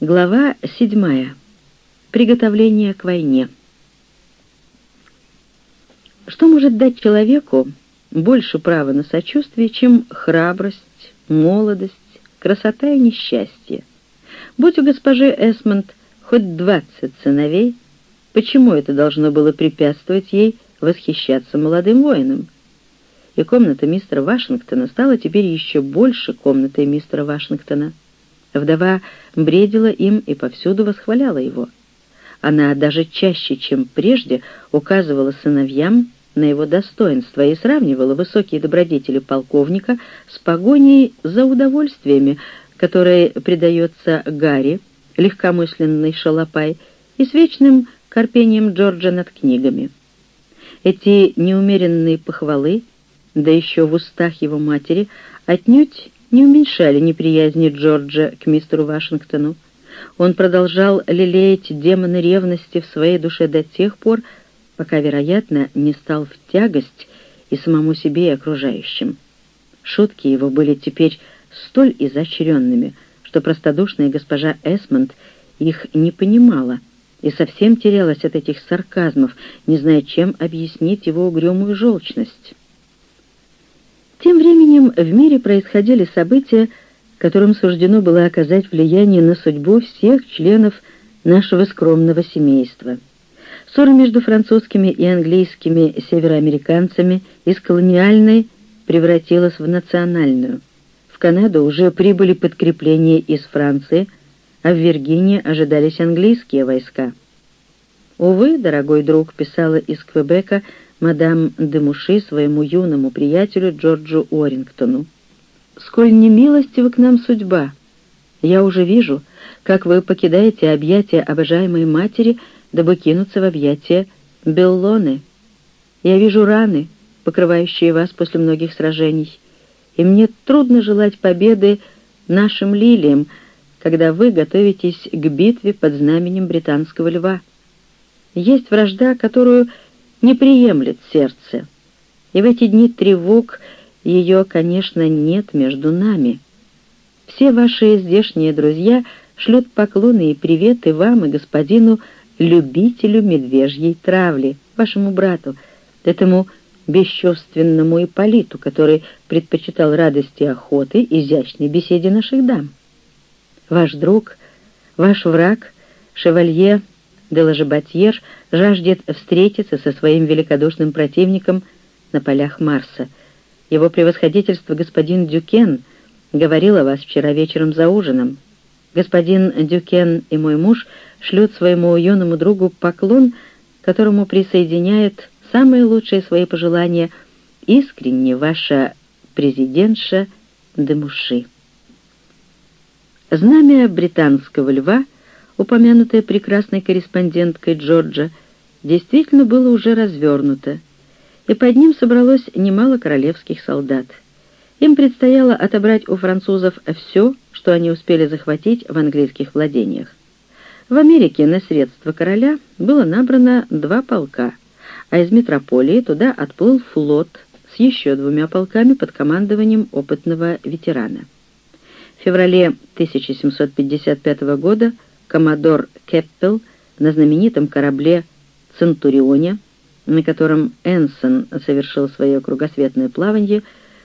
Глава 7. Приготовление к войне. Что может дать человеку больше права на сочувствие, чем храбрость, молодость, красота и несчастье? Будь у госпожи Эсмонд хоть двадцать сыновей, почему это должно было препятствовать ей восхищаться молодым воином? И комната мистера Вашингтона стала теперь еще больше комнатой мистера Вашингтона. Вдова бредила им и повсюду восхваляла его. Она даже чаще, чем прежде, указывала сыновьям на его достоинство и сравнивала высокие добродетели полковника с погоней за удовольствиями, которой предается Гарри, легкомысленный шалопай, и с вечным корпением Джорджа над книгами. Эти неумеренные похвалы, да еще в устах его матери, отнюдь не уменьшали неприязни Джорджа к мистеру Вашингтону. Он продолжал лелеять демоны ревности в своей душе до тех пор, пока, вероятно, не стал в тягость и самому себе и окружающим. Шутки его были теперь столь изощренными, что простодушная госпожа Эсмонд их не понимала и совсем терялась от этих сарказмов, не зная, чем объяснить его угрюмую желчность. Тем временем в мире происходили события, которым суждено было оказать влияние на судьбу всех членов нашего скромного семейства. Ссора между французскими и английскими североамериканцами из колониальной превратилась в национальную. В Канаду уже прибыли подкрепления из Франции, а в Виргинии ожидались английские войска. «Увы, дорогой друг», — писала из Квебека мадам де Муши своему юному приятелю Джорджу Уоррингтону. «Сколь немилостива к нам судьба! Я уже вижу, как вы покидаете объятия обожаемой матери, дабы кинуться в объятия Беллоны. Я вижу раны, покрывающие вас после многих сражений, и мне трудно желать победы нашим лилиям, когда вы готовитесь к битве под знаменем британского льва. Есть вражда, которую не приемлет сердце. И в эти дни тревог ее, конечно, нет между нами. Все ваши здешние друзья шлют поклоны и приветы вам и господину любителю медвежьей травли, вашему брату, этому бесчувственному Ипполиту, который предпочитал радости охоты изящной беседе наших дам. Ваш друг, ваш враг, шевалье де Ложебатьер жаждет встретиться со своим великодушным противником на полях Марса. Его превосходительство господин Дюкен говорил о вас вчера вечером за ужином. Господин Дюкен и мой муж шлют своему юному другу поклон, которому присоединяет самые лучшие свои пожелания искренне ваша президентша Демуши. Знамя британского льва — упомянутое прекрасной корреспонденткой Джорджа, действительно было уже развернуто, и под ним собралось немало королевских солдат. Им предстояло отобрать у французов все, что они успели захватить в английских владениях. В Америке на средства короля было набрано два полка, а из метрополии туда отплыл флот с еще двумя полками под командованием опытного ветерана. В феврале 1755 года коммодор Кеппел на знаменитом корабле «Центурионе», на котором Энсон совершил свое кругосветное плавание,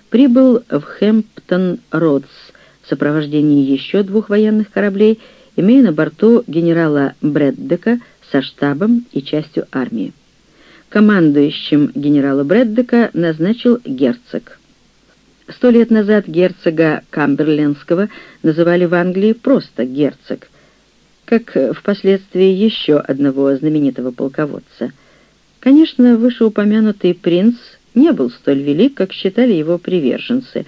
прибыл в Хэмптон-Родс в сопровождении еще двух военных кораблей, имея на борту генерала Брэддека со штабом и частью армии. Командующим генерала Брэддека назначил герцог. Сто лет назад герцога Камберлендского называли в Англии просто герцог, как впоследствии еще одного знаменитого полководца. Конечно, вышеупомянутый принц не был столь велик, как считали его приверженцы,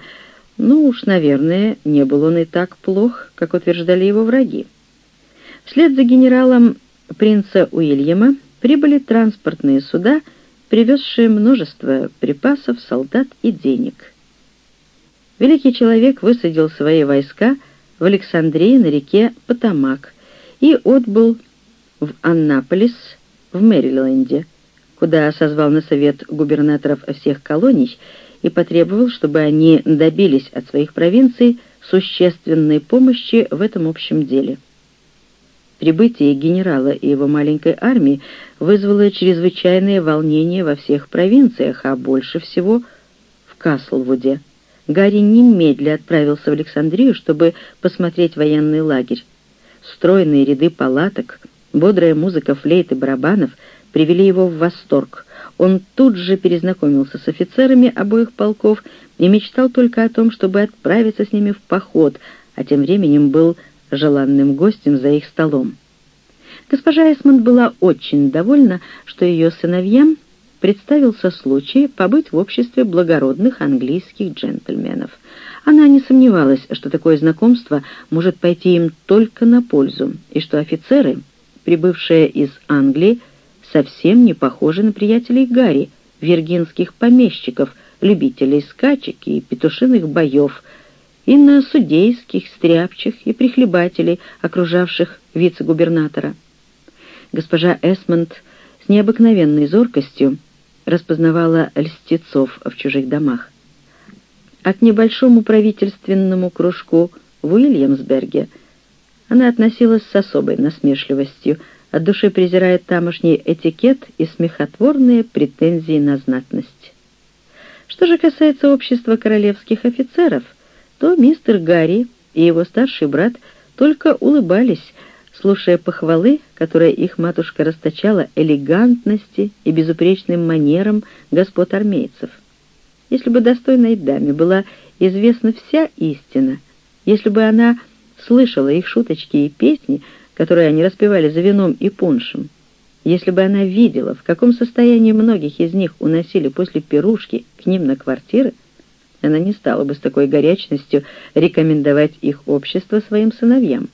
ну уж, наверное, не был он и так плох, как утверждали его враги. Вслед за генералом принца Уильяма прибыли транспортные суда, привезшие множество припасов, солдат и денег. Великий человек высадил свои войска в Александрии на реке Потамак, и отбыл в Аннаполис в Мэриленде, куда созвал на совет губернаторов всех колоний и потребовал, чтобы они добились от своих провинций существенной помощи в этом общем деле. Прибытие генерала и его маленькой армии вызвало чрезвычайное волнение во всех провинциях, а больше всего в Каслвуде. Гарри немедля отправился в Александрию, чтобы посмотреть военный лагерь. Стройные ряды палаток, бодрая музыка флейт и барабанов привели его в восторг. Он тут же перезнакомился с офицерами обоих полков и мечтал только о том, чтобы отправиться с ними в поход, а тем временем был желанным гостем за их столом. Госпожа Эсмонд была очень довольна, что ее сыновьям представился случай побыть в обществе благородных английских джентльменов. Она не сомневалась, что такое знакомство может пойти им только на пользу, и что офицеры, прибывшие из Англии, совсем не похожи на приятелей Гарри, виргинских помещиков, любителей скачек и петушиных боев, и на судейских, стряпчих и прихлебателей, окружавших вице-губернатора. Госпожа Эсмонд с необыкновенной зоркостью распознавала льстецов в чужих домах. А к небольшому правительственному кружку в Уильямсберге она относилась с особой насмешливостью, от души презирая тамошний этикет и смехотворные претензии на знатность. Что же касается общества королевских офицеров, то мистер Гарри и его старший брат только улыбались, слушая похвалы, которые их матушка расточала элегантности и безупречным манерам господ армейцев. Если бы достойной даме была известна вся истина, если бы она слышала их шуточки и песни, которые они распевали за вином и пуншем, если бы она видела, в каком состоянии многих из них уносили после пирушки к ним на квартиры, она не стала бы с такой горячностью рекомендовать их общество своим сыновьям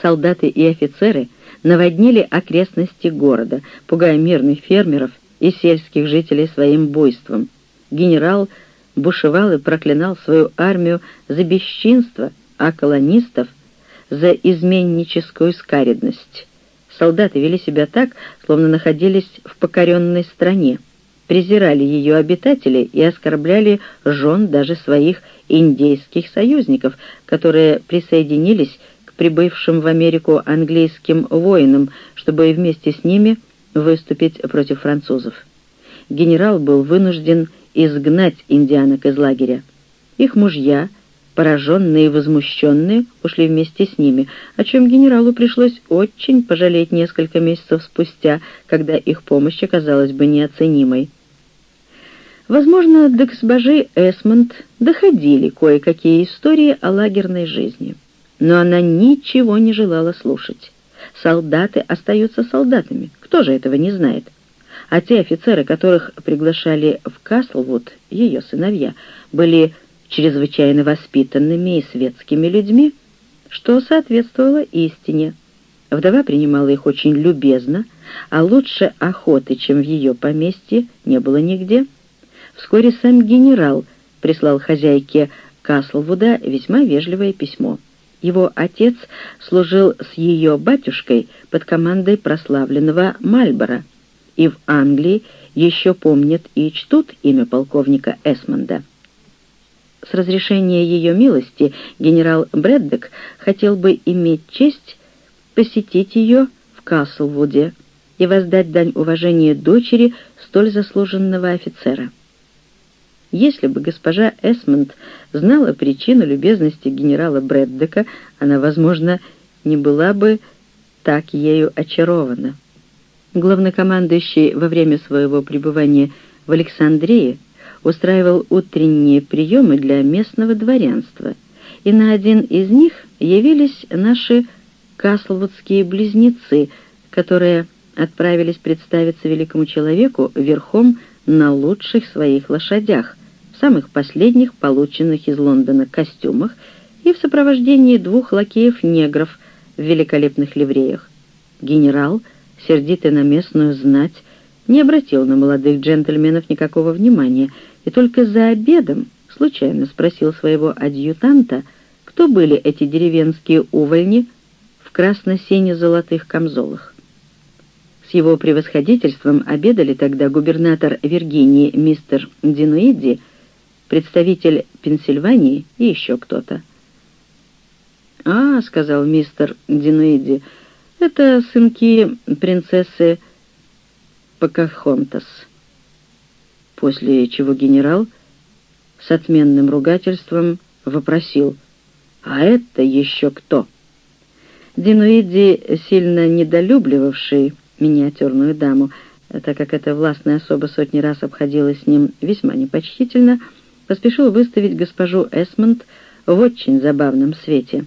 солдаты и офицеры наводнили окрестности города, пугая мирных фермеров и сельских жителей своим буйством. Генерал бушевал и проклинал свою армию за бесчинство, а колонистов — за изменническую скаредность. Солдаты вели себя так, словно находились в покоренной стране, презирали ее обитателей и оскорбляли жен даже своих индейских союзников, которые присоединились прибывшим в Америку английским воинам, чтобы вместе с ними выступить против французов. Генерал был вынужден изгнать индианок из лагеря. Их мужья, пораженные и возмущенные, ушли вместе с ними, о чем генералу пришлось очень пожалеть несколько месяцев спустя, когда их помощь оказалась бы неоценимой. Возможно, до госпожи Эсмонд доходили кое-какие истории о лагерной жизни но она ничего не желала слушать. Солдаты остаются солдатами, кто же этого не знает? А те офицеры, которых приглашали в Каслвуд, ее сыновья, были чрезвычайно воспитанными и светскими людьми, что соответствовало истине. Вдова принимала их очень любезно, а лучше охоты, чем в ее поместье, не было нигде. Вскоре сам генерал прислал хозяйке Каслвуда весьма вежливое письмо. Его отец служил с ее батюшкой под командой прославленного Мальбора, и в Англии еще помнят и чтут имя полковника Эсмонда. С разрешения ее милости генерал Брэддек хотел бы иметь честь посетить ее в Каслвуде и воздать дань уважения дочери столь заслуженного офицера. Если бы госпожа Эсмонд знала причину любезности генерала Брэддека, она, возможно, не была бы так ею очарована. Главнокомандующий во время своего пребывания в Александрии устраивал утренние приемы для местного дворянства, и на один из них явились наши каслвудские близнецы, которые отправились представиться великому человеку верхом на лучших своих лошадях, самых последних полученных из Лондона костюмах и в сопровождении двух лакеев-негров в великолепных ливреях. Генерал, сердитый на местную знать, не обратил на молодых джентльменов никакого внимания и только за обедом случайно спросил своего адъютанта, кто были эти деревенские увольни в красно-сине-золотых камзолах. С его превосходительством обедали тогда губернатор Виргинии мистер Динуиди представитель Пенсильвании и еще кто-то. «А, — сказал мистер Динуиди, — Это сынки принцессы Покахонтас. После чего генерал с отменным ругательством вопросил, «А это еще кто?» Динуиди, сильно недолюбливавший миниатюрную даму, так как эта властная особа сотни раз обходилась с ним весьма непочтительно, поспешил выставить госпожу Эсмонд в очень забавном свете,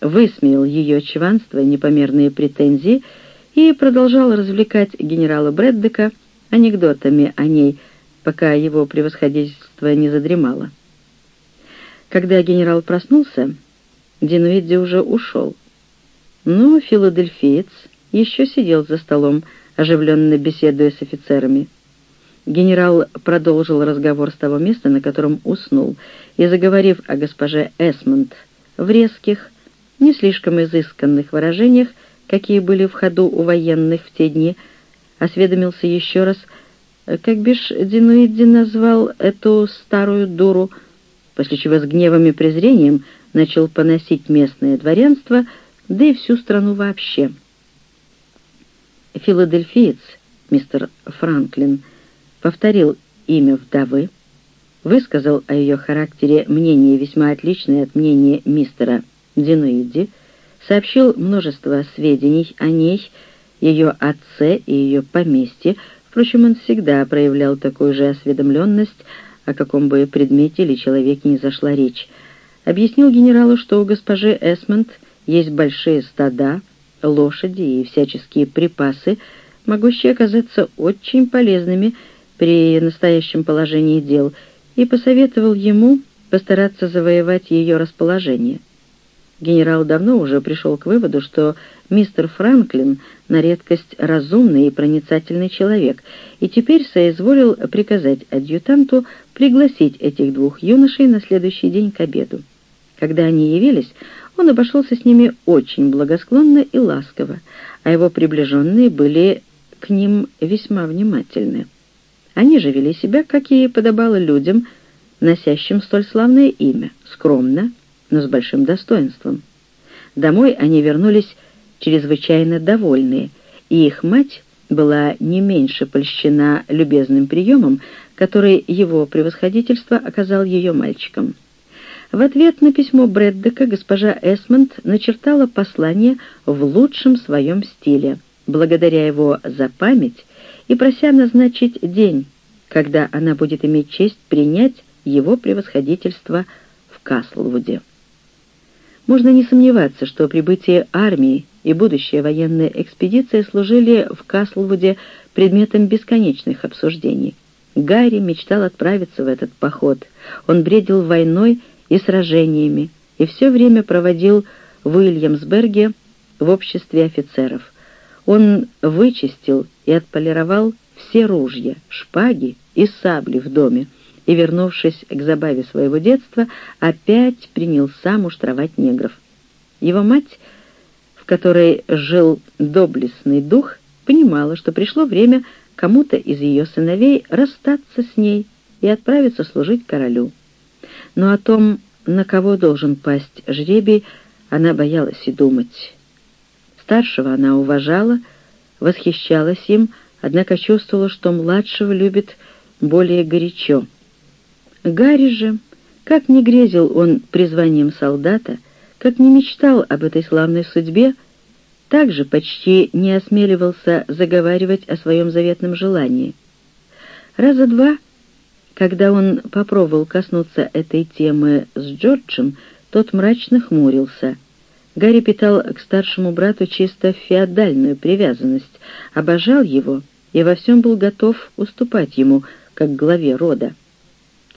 высмеял ее чванство и непомерные претензии и продолжал развлекать генерала Брэддека анекдотами о ней, пока его превосходительство не задремало. Когда генерал проснулся, Динуидди уже ушел. Но филадельфиец еще сидел за столом, оживленно беседуя с офицерами. Генерал продолжил разговор с того места, на котором уснул, и, заговорив о госпоже Эсмонд в резких, не слишком изысканных выражениях, какие были в ходу у военных в те дни, осведомился еще раз, как бишь Динуиди назвал эту старую дуру, после чего с гневом и презрением начал поносить местное дворянство, да и всю страну вообще. Филадельфиец, мистер Франклин, повторил имя вдовы, высказал о ее характере мнение весьма отличное от мнения мистера Динуиди, сообщил множество сведений о ней, ее отце и ее поместье, впрочем, он всегда проявлял такую же осведомленность, о каком бы предмете или человеке не зашла речь. Объяснил генералу, что у госпожи Эсмонд есть большие стада, лошади и всяческие припасы, могущие оказаться очень полезными при настоящем положении дел, и посоветовал ему постараться завоевать ее расположение. Генерал давно уже пришел к выводу, что мистер Франклин на редкость разумный и проницательный человек, и теперь соизволил приказать адъютанту пригласить этих двух юношей на следующий день к обеду. Когда они явились, он обошелся с ними очень благосклонно и ласково, а его приближенные были к ним весьма внимательны. Они же вели себя, как и подобало людям, носящим столь славное имя, скромно, но с большим достоинством. Домой они вернулись чрезвычайно довольные, и их мать была не меньше польщена любезным приемом, который его превосходительство оказал ее мальчикам. В ответ на письмо Брэддека госпожа Эсмонд начертала послание в лучшем своем стиле, благодаря его за память и прося назначить день, когда она будет иметь честь принять его превосходительство в Каслвуде. Можно не сомневаться, что прибытие армии и будущая военная экспедиция служили в Каслвуде предметом бесконечных обсуждений. Гарри мечтал отправиться в этот поход. Он бредил войной и сражениями, и все время проводил в Уильямсберге в обществе офицеров. Он вычистил и отполировал все ружья, шпаги и сабли в доме, и, вернувшись к забаве своего детства, опять принялся муштровать негров. Его мать, в которой жил доблестный дух, понимала, что пришло время кому-то из ее сыновей расстаться с ней и отправиться служить королю но о том, на кого должен пасть жребий, она боялась и думать. Старшего она уважала, восхищалась им, однако чувствовала, что младшего любит более горячо. Гарри же, как не грезил он призванием солдата, как не мечтал об этой славной судьбе, также почти не осмеливался заговаривать о своем заветном желании. Раза два — когда он попробовал коснуться этой темы с Джорджем, тот мрачно хмурился. Гарри питал к старшему брату чисто феодальную привязанность, обожал его и во всем был готов уступать ему, как главе рода.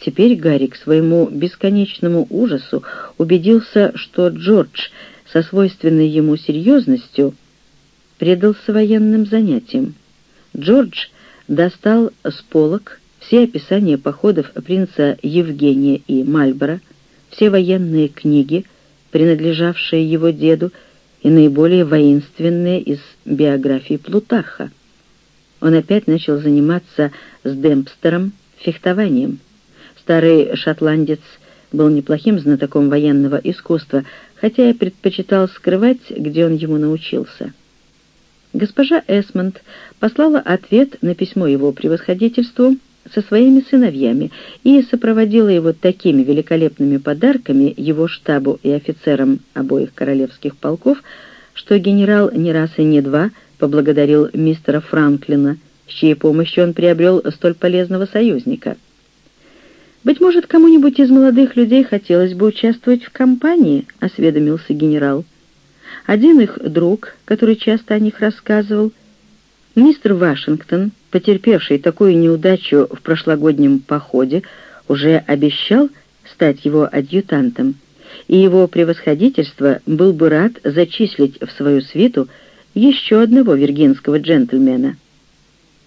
Теперь Гарри к своему бесконечному ужасу убедился, что Джордж со свойственной ему серьезностью предался военным занятиям. Джордж достал с полок все описания походов принца Евгения и Мальборо, все военные книги, принадлежавшие его деду, и наиболее воинственные из биографии Плутарха. Он опять начал заниматься с Демпстером фехтованием. Старый шотландец был неплохим знатоком военного искусства, хотя и предпочитал скрывать, где он ему научился. Госпожа Эсмонд послала ответ на письмо его превосходительству со своими сыновьями и сопроводила его такими великолепными подарками его штабу и офицерам обоих королевских полков, что генерал не раз и не два поблагодарил мистера Франклина, с чьей помощью он приобрел столь полезного союзника. «Быть может, кому-нибудь из молодых людей хотелось бы участвовать в кампании», — осведомился генерал. Один их друг, который часто о них рассказывал, мистер Вашингтон, потерпевший такую неудачу в прошлогоднем походе, уже обещал стать его адъютантом, и его превосходительство был бы рад зачислить в свою свиту еще одного виргинского джентльмена.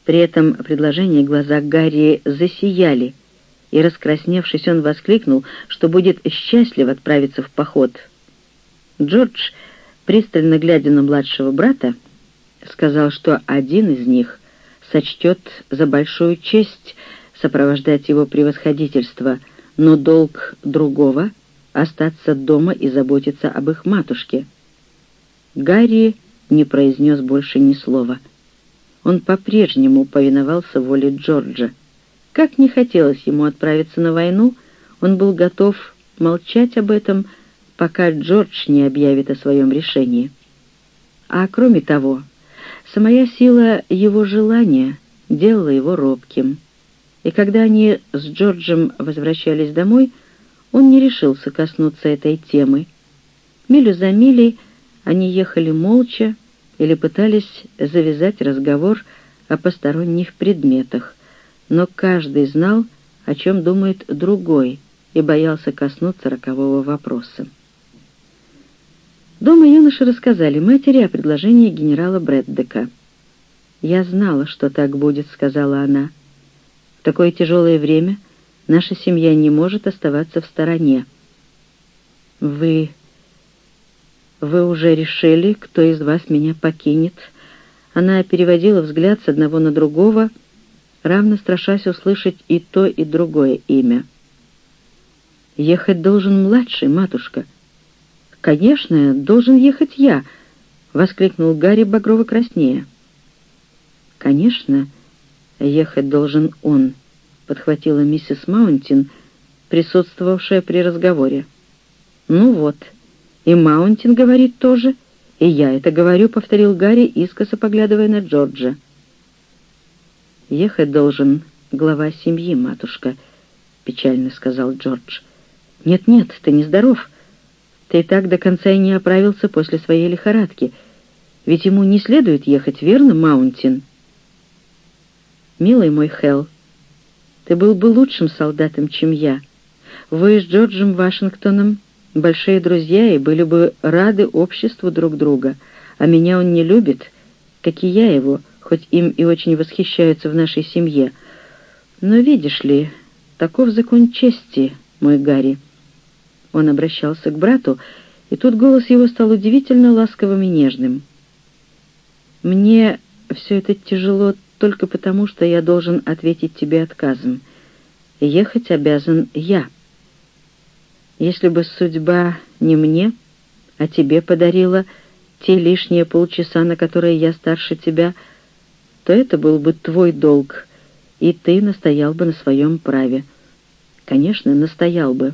При этом предложение глаза Гарри засияли, и, раскрасневшись, он воскликнул, что будет счастлив отправиться в поход. Джордж пристально глядя на младшего брата, сказал, что один из них сочтет за большую честь сопровождать его превосходительство, но долг другого — остаться дома и заботиться об их матушке. Гарри не произнес больше ни слова. Он по-прежнему повиновался воле Джорджа. Как не хотелось ему отправиться на войну, он был готов молчать об этом, пока Джордж не объявит о своем решении. А кроме того, самая сила его желания делала его робким. И когда они с Джорджем возвращались домой, он не решился коснуться этой темы. Милю за милей они ехали молча или пытались завязать разговор о посторонних предметах, но каждый знал, о чем думает другой, и боялся коснуться рокового вопроса. Дома юноши рассказали матери о предложении генерала Брэддека. «Я знала, что так будет», — сказала она. «В такое тяжелое время наша семья не может оставаться в стороне». «Вы... вы уже решили, кто из вас меня покинет?» Она переводила взгляд с одного на другого, равно страшась услышать и то, и другое имя. «Ехать должен младший, матушка», «Конечно, должен ехать я!» — воскликнул Гарри багрово-краснея. «Конечно, ехать должен он», — подхватила миссис Маунтин, присутствовавшая при разговоре. «Ну вот, и Маунтин говорит тоже, и я это говорю», — повторил Гарри, искоса поглядывая на Джорджа. «Ехать должен глава семьи, матушка», — печально сказал Джордж. «Нет-нет, ты нездоров», ты так до конца и не оправился после своей лихорадки. Ведь ему не следует ехать, верно, Маунтин? Милый мой Хелл, ты был бы лучшим солдатом, чем я. Вы с Джорджем Вашингтоном большие друзья и были бы рады обществу друг друга, а меня он не любит, как и я его, хоть им и очень восхищаются в нашей семье. Но видишь ли, таков закон чести, мой Гарри. Он обращался к брату, и тут голос его стал удивительно ласковым и нежным. «Мне все это тяжело только потому, что я должен ответить тебе отказом. Ехать обязан я. Если бы судьба не мне, а тебе подарила те лишние полчаса, на которые я старше тебя, то это был бы твой долг, и ты настоял бы на своем праве. Конечно, настоял бы».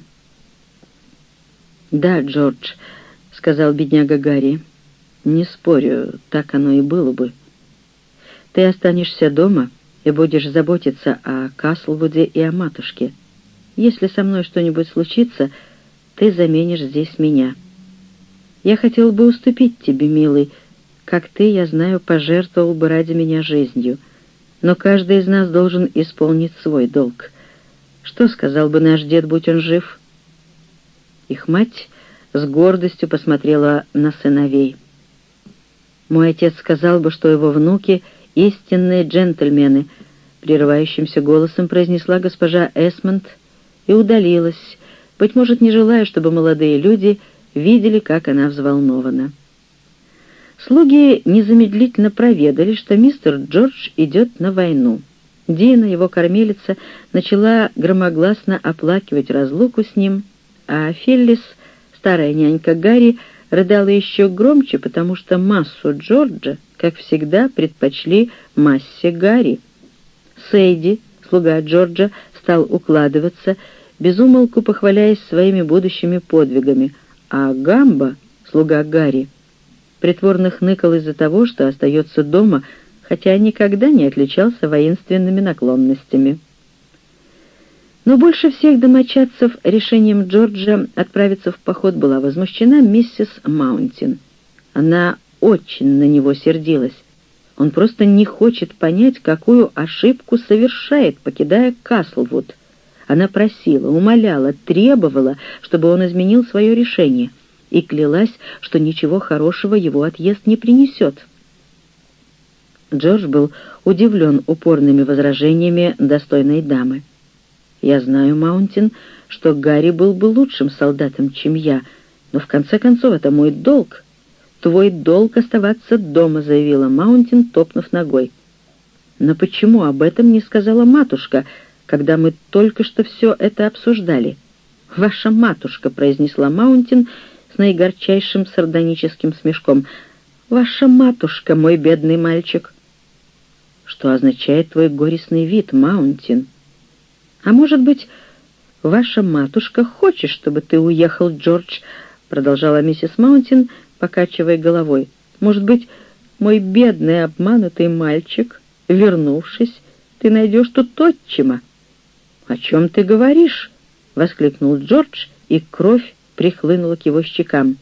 «Да, Джордж», — сказал бедняга Гарри, — «не спорю, так оно и было бы. Ты останешься дома и будешь заботиться о Каслвуде и о матушке. Если со мной что-нибудь случится, ты заменишь здесь меня. Я хотел бы уступить тебе, милый, как ты, я знаю, пожертвовал бы ради меня жизнью, но каждый из нас должен исполнить свой долг. Что сказал бы наш дед, будь он жив?» Их мать с гордостью посмотрела на сыновей. «Мой отец сказал бы, что его внуки — истинные джентльмены», прерывающимся голосом произнесла госпожа Эсмонд и удалилась, быть может, не желая, чтобы молодые люди видели, как она взволнована. Слуги незамедлительно проведали, что мистер Джордж идет на войну. Дина, его кормилица, начала громогласно оплакивать разлуку с ним — а Филлис, старая нянька Гарри, рыдала еще громче, потому что массу Джорджа, как всегда, предпочли массе Гарри. Сейди, слуга Джорджа, стал укладываться, безумолку похваляясь своими будущими подвигами, а Гамба, слуга Гарри, притворно хныкал из-за того, что остается дома, хотя никогда не отличался воинственными наклонностями. Но больше всех домочадцев решением Джорджа отправиться в поход была возмущена миссис Маунтин. Она очень на него сердилась. Он просто не хочет понять, какую ошибку совершает, покидая Каслвуд. Она просила, умоляла, требовала, чтобы он изменил свое решение, и клялась, что ничего хорошего его отъезд не принесет. Джордж был удивлен упорными возражениями достойной дамы. Я знаю, Маунтин, что Гарри был бы лучшим солдатом, чем я, но в конце концов это мой долг. Твой долг оставаться дома, заявила Маунтин, топнув ногой. Но почему об этом не сказала матушка, когда мы только что все это обсуждали? Ваша матушка, произнесла Маунтин с наигорчайшим сардоническим смешком. Ваша матушка, мой бедный мальчик. Что означает твой горестный вид, Маунтин? «А может быть, ваша матушка хочет, чтобы ты уехал, Джордж?» продолжала миссис Маунтин, покачивая головой. «Может быть, мой бедный обманутый мальчик, вернувшись, ты найдешь тут отчима?» «О чем ты говоришь?» — воскликнул Джордж, и кровь прихлынула к его щекам.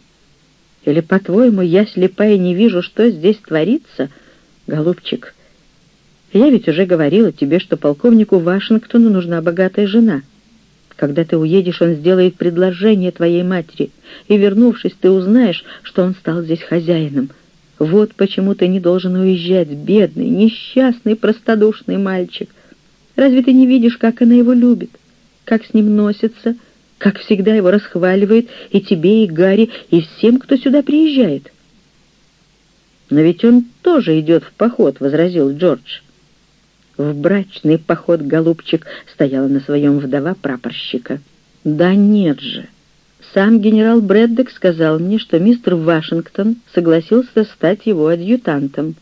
«Или, по-твоему, я слепая не вижу, что здесь творится? Голубчик, я ведь уже говорила тебе, что полковнику Вашингтону нужна богатая жена. Когда ты уедешь, он сделает предложение твоей матери, и, вернувшись, ты узнаешь, что он стал здесь хозяином. Вот почему ты не должен уезжать, бедный, несчастный, простодушный мальчик. Разве ты не видишь, как она его любит, как с ним носится, как всегда его расхваливает и тебе, и Гарри, и всем, кто сюда приезжает?» «Но ведь он тоже идет в поход», — возразил Джордж. В брачный поход, голубчик, стояла на своем вдова прапорщика. Да нет же. Сам генерал Брэддок сказал мне, что мистер Вашингтон согласился стать его адъютантом.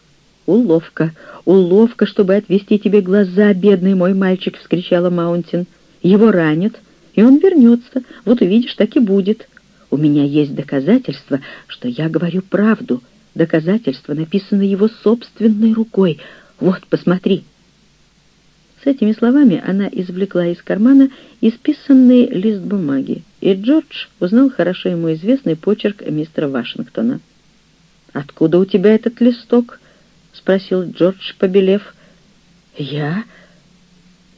«Уловка, уловка, чтобы отвести тебе глаза, бедный мой мальчик!» — вскричала Маунтин. «Его ранят, и он вернется. Вот увидишь, так и будет. У меня есть доказательства, что я говорю правду. Доказательства написаны его собственной рукой. Вот, посмотри!» С этими словами она извлекла из кармана исписанный лист бумаги, и Джордж узнал хорошо ему известный почерк мистера Вашингтона. «Откуда у тебя этот листок?» — спросил Джордж, побелев. «Я...»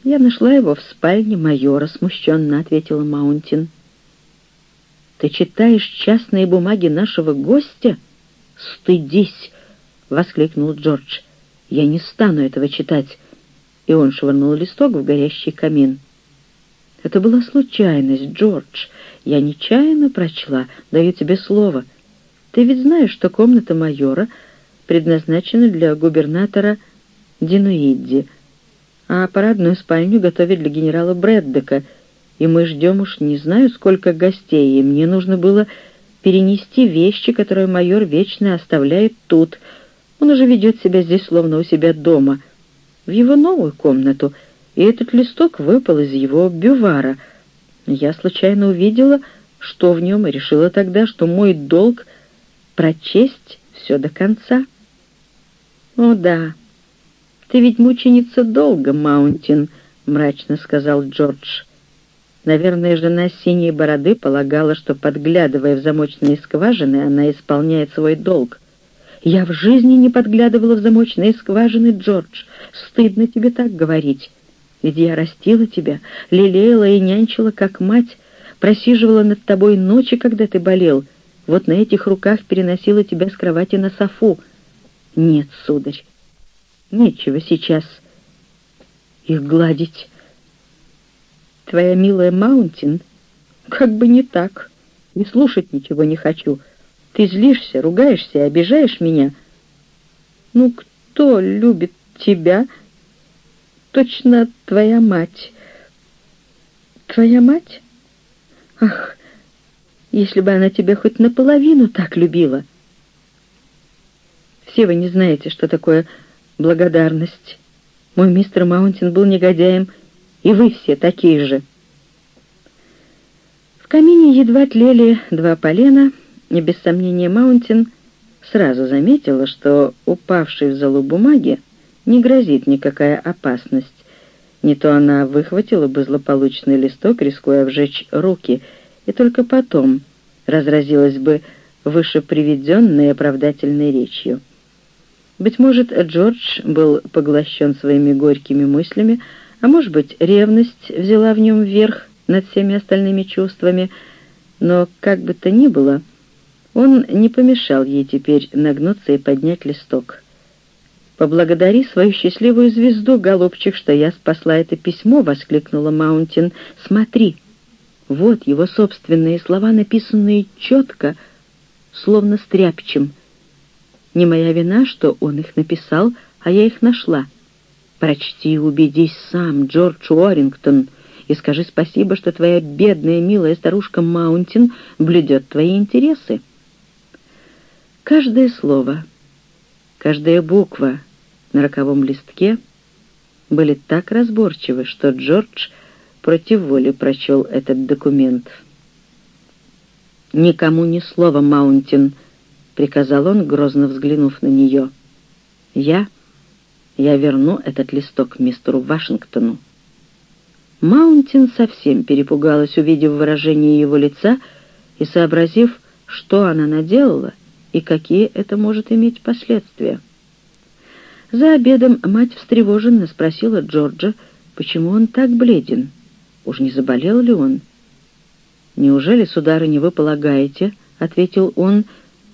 «Я нашла его в спальне майора», — смущенно ответила Маунтин. «Ты читаешь частные бумаги нашего гостя? Стыдись!» — воскликнул Джордж. «Я не стану этого читать и он швырнул листок в горящий камин. «Это была случайность, Джордж. Я нечаянно прочла, даю тебе слово. Ты ведь знаешь, что комната майора предназначена для губернатора Динуидди, а парадную спальню готовят для генерала Брэддека, и мы ждем уж не знаю сколько гостей, и мне нужно было перенести вещи, которые майор вечно оставляет тут. Он уже ведет себя здесь словно у себя дома» в его новую комнату, и этот листок выпал из его бювара. Я случайно увидела, что в нем, и решила тогда, что мой долг — прочесть все до конца. «О, да, ты ведь мученица долга, Маунтин», — мрачно сказал Джордж. Наверное, жена синей бороды полагала, что, подглядывая в замочные скважины, она исполняет свой долг. Я в жизни не подглядывала в замочные скважины, Джордж. Стыдно тебе так говорить. Ведь я растила тебя, лелеяла и нянчила, как мать, просиживала над тобой ночи, когда ты болел. Вот на этих руках переносила тебя с кровати на софу. Нет, сударь, нечего сейчас их гладить. Твоя милая Маунтин, как бы не так, и слушать ничего не хочу — ты злишься, ругаешься и обижаешь меня. Ну, кто любит тебя? Точно твоя мать. Твоя мать? Ах, если бы она тебя хоть наполовину так любила. Все вы не знаете, что такое благодарность. Мой мистер Маунтин был негодяем, и вы все такие же. В камине едва тлели два полена, и без сомнения Маунтин сразу заметила, что упавшей в залу бумаги не грозит никакая опасность. Не то она выхватила бы злополучный листок, рискуя вжечь руки, и только потом разразилась бы выше приведенной оправдательной речью. Быть может, Джордж был поглощен своими горькими мыслями, а может быть, ревность взяла в нем верх над всеми остальными чувствами, но, как бы то ни было, он не помешал ей теперь нагнуться и поднять листок. «Поблагодари свою счастливую звезду, голубчик, что я спасла это письмо!» — воскликнула Маунтин. «Смотри!» Вот его собственные слова, написанные четко, словно стряпчем. Не моя вина, что он их написал, а я их нашла. Прочти и убедись сам, Джордж Уоррингтон, и скажи спасибо, что твоя бедная, милая старушка Маунтин блюдет твои интересы. Каждое слово, каждая буква на роковом листке были так разборчивы, что Джордж против воли прочел этот документ. «Никому ни слова, Маунтин», — приказал он, грозно взглянув на нее. «Я... я верну этот листок мистеру Вашингтону». Маунтин совсем перепугалась, увидев выражение его лица и сообразив, что она наделала и какие это может иметь последствия. За обедом мать встревоженно спросила Джорджа, почему он так бледен. Уж не заболел ли он? «Неужели, сударыня, вы полагаете, — ответил он,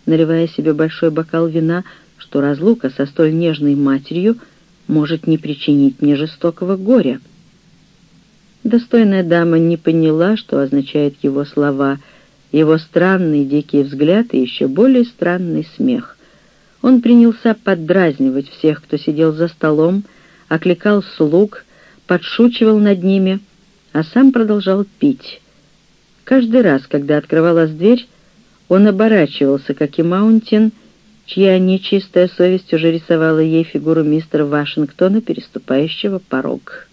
наливая себе большой бокал вина, — что разлука со столь нежной матерью может не причинить мне жестокого горя?» Достойная дама не поняла, что означают его слова, его странный дикий взгляд и еще более странный смех. Он принялся поддразнивать всех, кто сидел за столом, окликал слуг, подшучивал над ними — а сам продолжал пить. Каждый раз, когда открывалась дверь, он оборачивался, как и Маунтин, чья нечистая совесть уже рисовала ей фигуру мистера Вашингтона, переступающего порог.